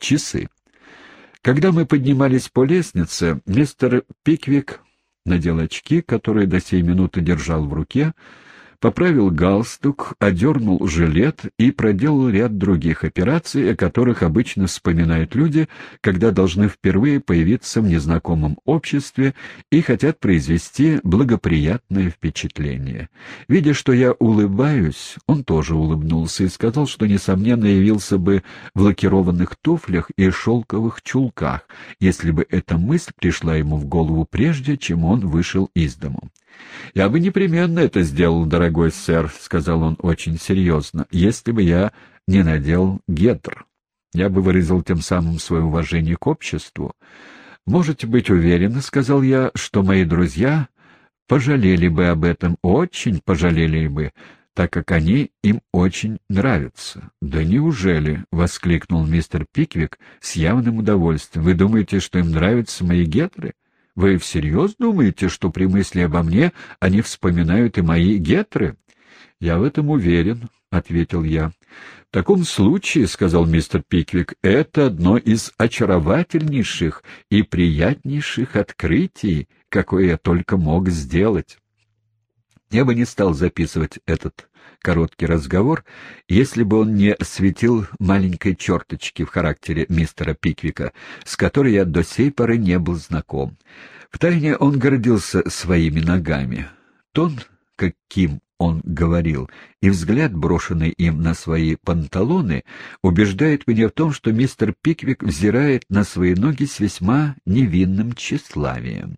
часы. Когда мы поднимались по лестнице, мистер Пиквик надел очки, которые до сей минуты держал в руке, поправил галстук, одернул жилет и проделал ряд других операций, о которых обычно вспоминают люди, когда должны впервые появиться в незнакомом обществе и хотят произвести благоприятное впечатление. Видя, что я улыбаюсь, он тоже улыбнулся и сказал, что, несомненно, явился бы в лакированных туфлях и шелковых чулках, если бы эта мысль пришла ему в голову прежде, чем он вышел из дому. «Я бы непременно это сделал, дорогой сэр», — сказал он очень серьезно, — «если бы я не надел гетр. Я бы выразил тем самым свое уважение к обществу. Можете быть уверены, — сказал я, — что мои друзья пожалели бы об этом, очень пожалели бы, так как они им очень нравятся. — Да неужели? — воскликнул мистер Пиквик с явным удовольствием. — Вы думаете, что им нравятся мои гетры? Вы всерьез думаете, что при мысли обо мне они вспоминают и мои гетры? — Я в этом уверен, — ответил я. — В таком случае, — сказал мистер Пиквик, — это одно из очаровательнейших и приятнейших открытий, какое я только мог сделать. Я бы не стал записывать этот короткий разговор, если бы он не светил маленькой черточки в характере мистера Пиквика, с которой я до сей поры не был знаком. Втайне он гордился своими ногами. Тон, каким он говорил, и взгляд, брошенный им на свои панталоны, убеждает меня в том, что мистер Пиквик взирает на свои ноги с весьма невинным тщеславием.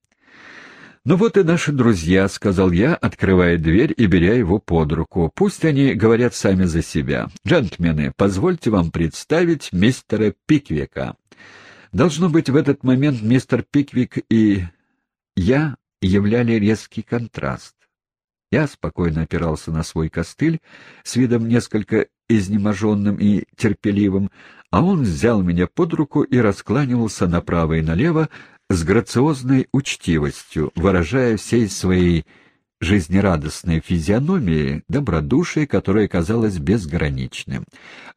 «Ну вот и наши друзья», — сказал я, открывая дверь и беря его под руку. «Пусть они говорят сами за себя. Джентльмены, позвольте вам представить мистера Пиквика». Должно быть, в этот момент мистер Пиквик и я являли резкий контраст. Я спокойно опирался на свой костыль с видом несколько изнеможенным и терпеливым, а он взял меня под руку и раскланивался направо и налево, с грациозной учтивостью, выражая всей своей жизнерадостной физиономии добродушие, которое казалось безграничным.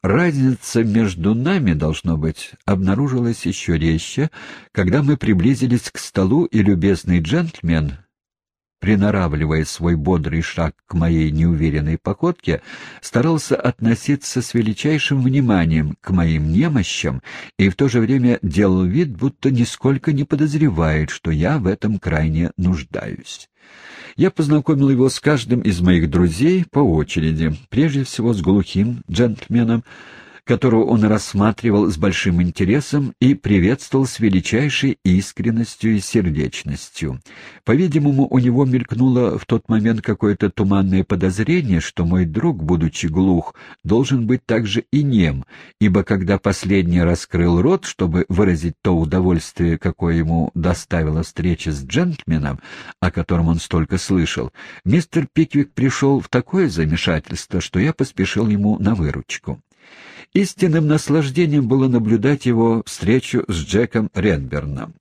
Разница между нами, должно быть, обнаружилась еще резче, когда мы приблизились к столу, и любезный джентльмен, приноравливая свой бодрый шаг к моей неуверенной походке, старался относиться с величайшим вниманием к моим немощам и в то же время делал вид, будто нисколько не подозревает, что я в этом крайне нуждаюсь. Я познакомил его с каждым из моих друзей по очереди, прежде всего с глухим джентльменом, которого он рассматривал с большим интересом и приветствовал с величайшей искренностью и сердечностью. По-видимому, у него мелькнуло в тот момент какое-то туманное подозрение, что мой друг, будучи глух, должен быть также и нем, ибо когда последний раскрыл рот, чтобы выразить то удовольствие, какое ему доставила встреча с джентльменом, о котором он столько слышал, мистер Пиквик пришел в такое замешательство, что я поспешил ему на выручку. Истинным наслаждением было наблюдать его встречу с Джеком Ренберном.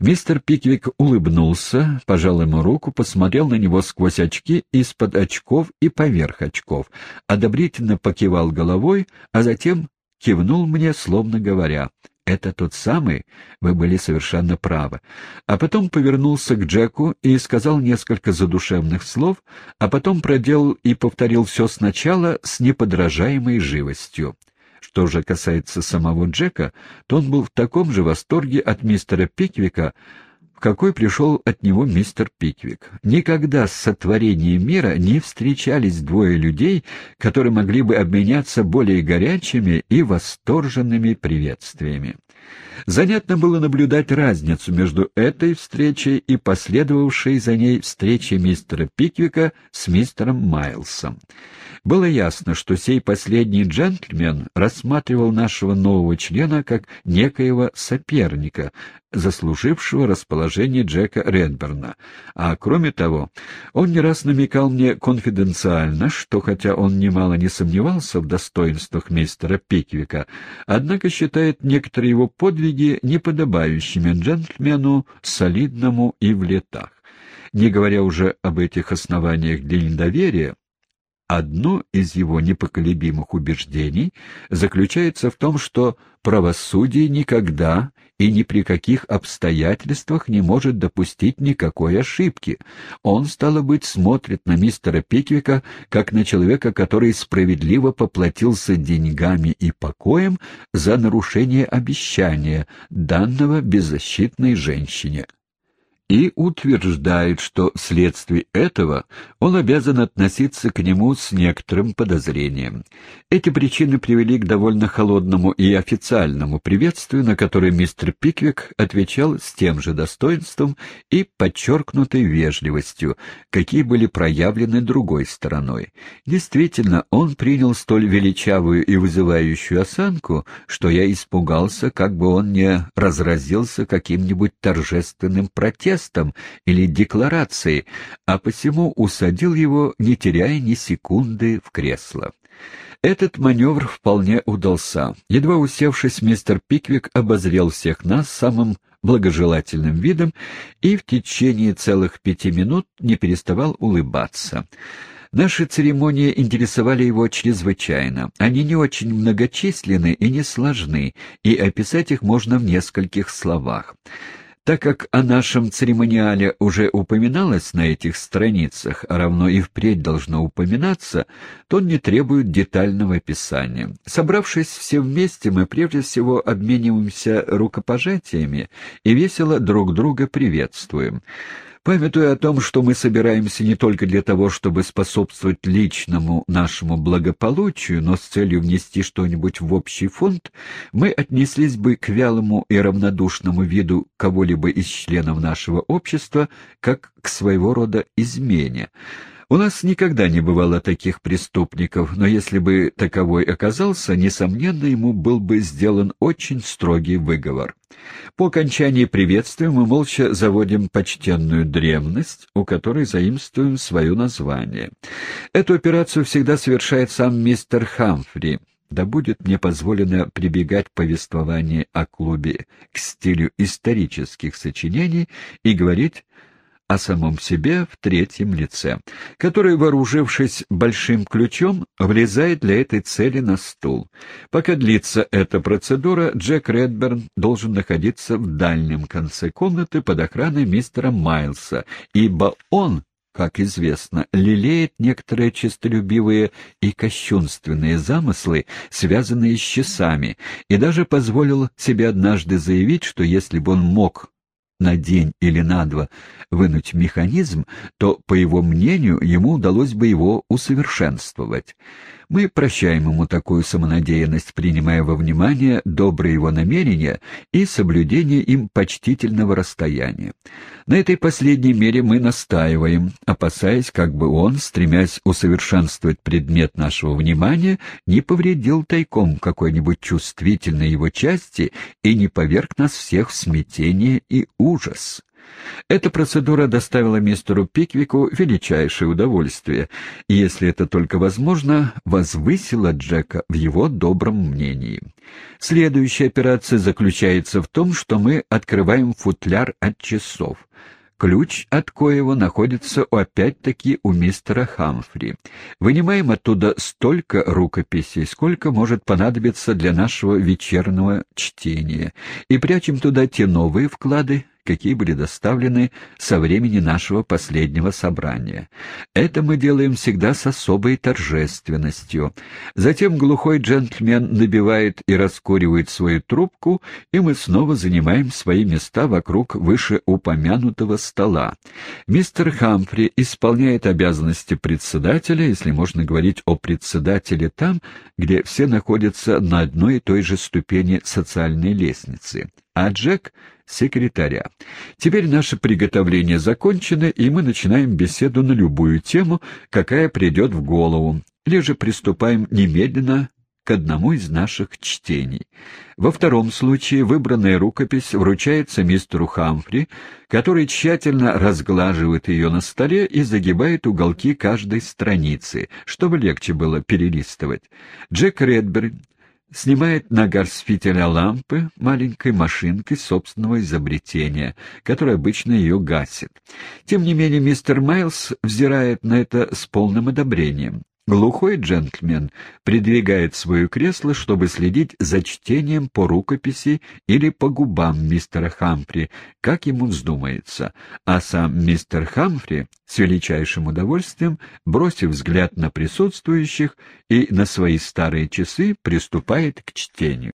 Мистер Пиквик улыбнулся, пожал ему руку, посмотрел на него сквозь очки, из-под очков и поверх очков, одобрительно покивал головой, а затем кивнул мне, словно говоря «Это тот самый, вы были совершенно правы». А потом повернулся к Джеку и сказал несколько задушевных слов, а потом проделал и повторил все сначала с неподражаемой живостью. Что же касается самого Джека, то он был в таком же восторге от мистера Пиквика, какой пришел от него мистер Пиквик. Никогда с сотворением мира не встречались двое людей, которые могли бы обменяться более горячими и восторженными приветствиями. Занятно было наблюдать разницу между этой встречей и последовавшей за ней встречей мистера Пиквика с мистером Майлсом. Было ясно, что сей последний джентльмен рассматривал нашего нового члена как некоего соперника, заслужившего расположение Джека Редберна. А кроме того, он не раз намекал мне конфиденциально, что хотя он немало не сомневался в достоинствах мистера Пиквика, однако считает некоторые его подвиги неподобающими джентльмену солидному и в летах. Не говоря уже об этих основаниях для недоверия, Одно из его непоколебимых убеждений заключается в том, что правосудие никогда и ни при каких обстоятельствах не может допустить никакой ошибки. Он, стало быть, смотрит на мистера Пиквика как на человека, который справедливо поплатился деньгами и покоем за нарушение обещания, данного беззащитной женщине и утверждает, что вследствие этого он обязан относиться к нему с некоторым подозрением. Эти причины привели к довольно холодному и официальному приветствию, на которое мистер Пиквик отвечал с тем же достоинством и подчеркнутой вежливостью, какие были проявлены другой стороной. Действительно, он принял столь величавую и вызывающую осанку, что я испугался, как бы он не разразился каким-нибудь торжественным протестом, жестом или декларацией, а посему усадил его, не теряя ни секунды, в кресло. Этот маневр вполне удался. Едва усевшись, мистер Пиквик обозрел всех нас самым благожелательным видом и в течение целых пяти минут не переставал улыбаться. Наши церемонии интересовали его чрезвычайно. Они не очень многочисленны и не сложны, и описать их можно в нескольких словах. Так как о нашем церемониале уже упоминалось на этих страницах, а равно и впредь должно упоминаться, то он не требует детального описания. Собравшись все вместе, мы прежде всего обмениваемся рукопожатиями и весело друг друга приветствуем. Памятуя о том, что мы собираемся не только для того, чтобы способствовать личному нашему благополучию, но с целью внести что-нибудь в общий фонд, мы отнеслись бы к вялому и равнодушному виду кого-либо из членов нашего общества как к своего рода измене. У нас никогда не бывало таких преступников, но если бы таковой оказался, несомненно, ему был бы сделан очень строгий выговор. По окончании приветствия мы молча заводим почтенную древность, у которой заимствуем свое название. Эту операцию всегда совершает сам мистер Хамфри. Да будет мне позволено прибегать к повествованию о клубе к стилю исторических сочинений и говорить о самом себе в третьем лице, который, вооружившись большим ключом, влезает для этой цели на стул. Пока длится эта процедура, Джек Редберн должен находиться в дальнем конце комнаты под охраной мистера Майлса, ибо он как известно, лелеет некоторые честолюбивые и кощунственные замыслы, связанные с часами, и даже позволил себе однажды заявить, что если бы он мог на день или на два вынуть механизм, то, по его мнению, ему удалось бы его усовершенствовать. Мы прощаем ему такую самонадеянность, принимая во внимание добрые его намерения и соблюдение им почтительного расстояния. На этой последней мере мы настаиваем, опасаясь, как бы он, стремясь усовершенствовать предмет нашего внимания, не повредил тайком какой-нибудь чувствительной его части и не поверг нас всех в смятение и ужас. Эта процедура доставила мистеру Пиквику величайшее удовольствие, и, если это только возможно, возвысила Джека в его добром мнении. Следующая операция заключается в том, что мы открываем футляр от часов. Ключ от коего находится опять-таки у мистера Хамфри. Вынимаем оттуда столько рукописей, сколько может понадобиться для нашего вечернего чтения, и прячем туда те новые вклады, какие были доставлены со времени нашего последнего собрания. Это мы делаем всегда с особой торжественностью. Затем глухой джентльмен набивает и раскуривает свою трубку, и мы снова занимаем свои места вокруг вышеупомянутого стола. Мистер Хамфри исполняет обязанности председателя, если можно говорить о председателе там, где все находятся на одной и той же ступени социальной лестницы а Джек — секретаря. Теперь наше приготовление закончено, и мы начинаем беседу на любую тему, какая придет в голову, или же приступаем немедленно к одному из наших чтений. Во втором случае выбранная рукопись вручается мистеру Хамфри, который тщательно разглаживает ее на столе и загибает уголки каждой страницы, чтобы легче было перелистывать. Джек Редберн снимает нагар с фитиля лампы маленькой машинкой собственного изобретения, которая обычно ее гасит. Тем не менее, мистер Майлз взирает на это с полным одобрением. Глухой джентльмен придвигает свое кресло, чтобы следить за чтением по рукописи или по губам мистера Хамфри, как ему вздумается, а сам мистер Хамфри с величайшим удовольствием, бросив взгляд на присутствующих и на свои старые часы, приступает к чтению.